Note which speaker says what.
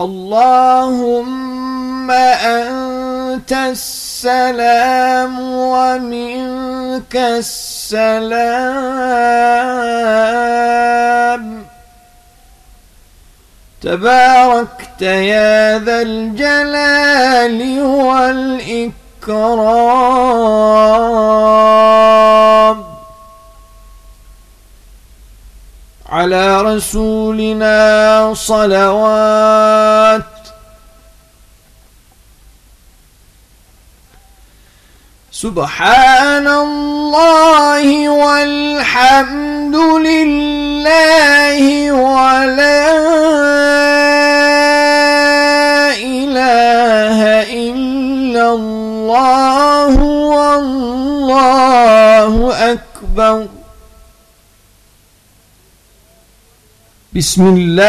Speaker 1: اللهم أنت السلام ومنك السلام. تباركت يا ذا الجلال والإكرام. على رسولنا صلوات. سبحان الله والحمد لله ولا إله إلا الله والله أكبر. بسم الله